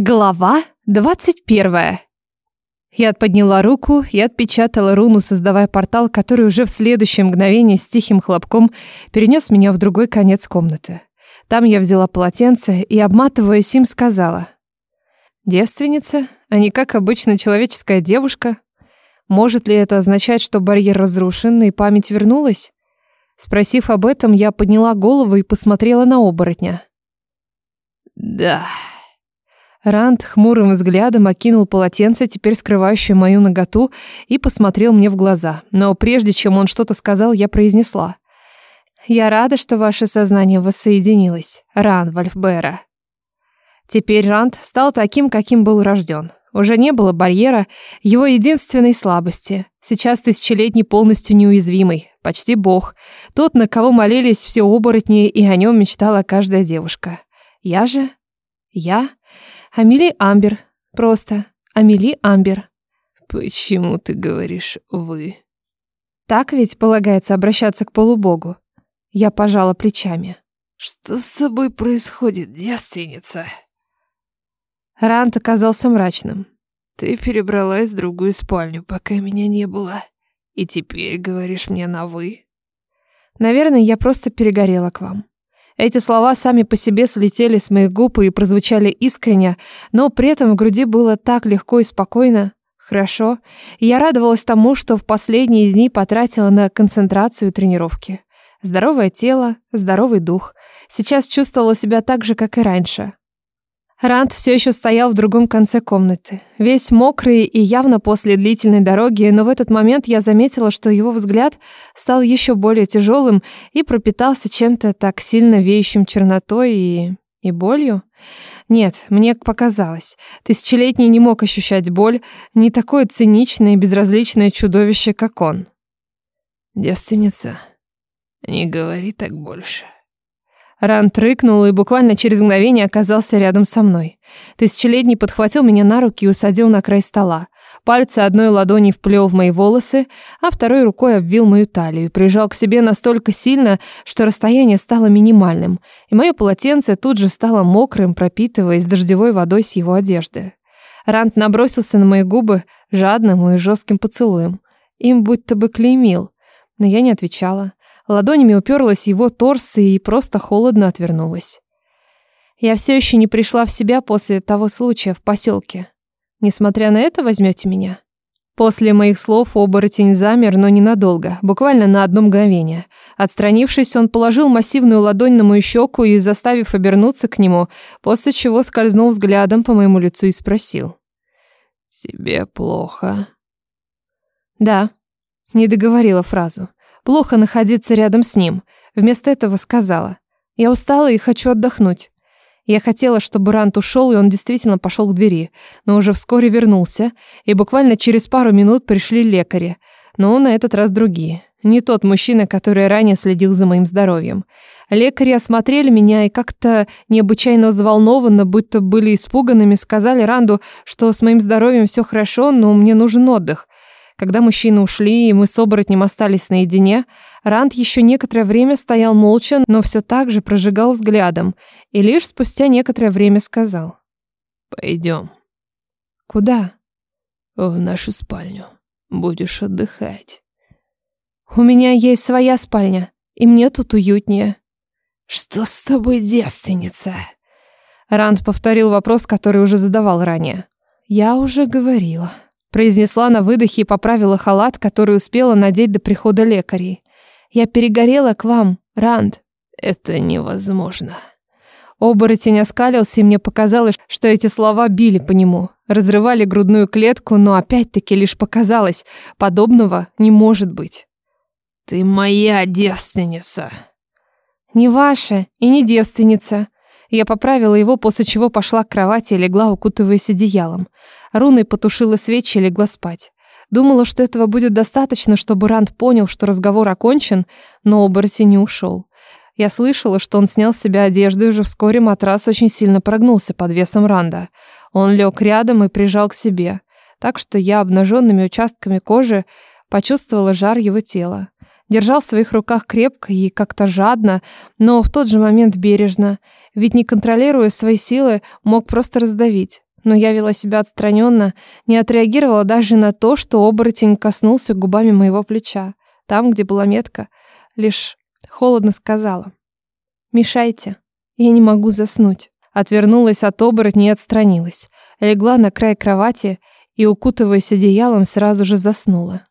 Глава 21. Я подняла руку и отпечатала руну, создавая портал, который уже в следующее мгновение с тихим хлопком перенес меня в другой конец комнаты. Там я взяла полотенце и, обматываясь им, сказала. «Девственница, а не как обычно человеческая девушка. Может ли это означать, что барьер разрушен и память вернулась?» Спросив об этом, я подняла голову и посмотрела на оборотня. «Да...» Ранд хмурым взглядом окинул полотенце, теперь скрывающее мою наготу, и посмотрел мне в глаза. Но прежде чем он что-то сказал, я произнесла. «Я рада, что ваше сознание воссоединилось, Ран Вальфбера». Теперь Ранд стал таким, каким был рожден. Уже не было барьера, его единственной слабости. Сейчас тысячелетний полностью неуязвимый, почти бог. Тот, на кого молились все оборотни, и о нем мечтала каждая девушка. Я же? Я? Амилий Амбер. Просто Амили Амбер. Почему ты говоришь «вы»? Так ведь полагается обращаться к полубогу. Я пожала плечами. Что с тобой происходит, девственница? Рант оказался мрачным. Ты перебралась в другую спальню, пока меня не было. И теперь говоришь мне на «вы»? Наверное, я просто перегорела к вам. Эти слова сами по себе слетели с моих губ и прозвучали искренне, но при этом в груди было так легко и спокойно. Хорошо. Я радовалась тому, что в последние дни потратила на концентрацию тренировки. Здоровое тело, здоровый дух. Сейчас чувствовала себя так же, как и раньше. Рант все еще стоял в другом конце комнаты, весь мокрый и явно после длительной дороги, но в этот момент я заметила, что его взгляд стал еще более тяжелым и пропитался чем-то так сильно веющим чернотой и... и болью. Нет, мне показалось, тысячелетний не мог ощущать боль, не такое циничное и безразличное чудовище, как он. «Девственница, не говори так больше», Ран рыкнул и буквально через мгновение оказался рядом со мной. Тысячелетний подхватил меня на руки и усадил на край стола. Пальцы одной ладони вплел в мои волосы, а второй рукой обвил мою талию и прижал к себе настолько сильно, что расстояние стало минимальным, и мое полотенце тут же стало мокрым, пропитываясь дождевой водой с его одежды. Рант набросился на мои губы жадным и жестким поцелуем. Им будто бы клеймил, но я не отвечала ладонями уперлась его торс и просто холодно отвернулась. Я все еще не пришла в себя после того случая в поселке. Несмотря на это, возьмете меня? После моих слов оборотень замер, но ненадолго, буквально на одно мгновение. Отстранившись, он положил массивную ладонь на мою щеку и, заставив обернуться к нему, после чего скользнул взглядом по моему лицу и спросил. «Тебе плохо?» «Да», — не договорила фразу. Плохо находиться рядом с ним. Вместо этого сказала. «Я устала и хочу отдохнуть». Я хотела, чтобы Рант ушел, и он действительно пошел к двери, но уже вскоре вернулся, и буквально через пару минут пришли лекари. Но он на этот раз другие. Не тот мужчина, который ранее следил за моим здоровьем. Лекари осмотрели меня и как-то необычайно взволнованно, будто были испуганными, сказали Ранду, что с моим здоровьем все хорошо, но мне нужен отдых. Когда мужчины ушли, и мы с оборотнем остались наедине, Ранд еще некоторое время стоял молча, но все так же прожигал взглядом, и лишь спустя некоторое время сказал. «Пойдем». «Куда?» «В нашу спальню. Будешь отдыхать». «У меня есть своя спальня, и мне тут уютнее». «Что с тобой, девственница?» Ранд повторил вопрос, который уже задавал ранее. «Я уже говорила» произнесла на выдохе и поправила халат, который успела надеть до прихода лекарей. «Я перегорела к вам, Ранд». «Это невозможно». Оборотень оскалился, и мне показалось, что эти слова били по нему, разрывали грудную клетку, но опять-таки лишь показалось, подобного не может быть. «Ты моя девственница!» «Не ваша и не девственница», я поправила его, после чего пошла к кровати и легла, укутываясь одеялом. Руной потушила свечи и легла спать. Думала, что этого будет достаточно, чтобы Ранд понял, что разговор окончен, но оборотень не ушел. Я слышала, что он снял с себя одежду, и уже вскоре матрас очень сильно прогнулся под весом Ранда. Он лег рядом и прижал к себе. Так что я обнаженными участками кожи почувствовала жар его тела. Держал в своих руках крепко и как-то жадно, но в тот же момент бережно ведь не контролируя свои силы, мог просто раздавить. Но я вела себя отстраненно, не отреагировала даже на то, что оборотень коснулся губами моего плеча, там, где была метка, лишь холодно сказала. «Мешайте, я не могу заснуть». Отвернулась от оборотня и отстранилась. Легла на край кровати и, укутываясь одеялом, сразу же заснула.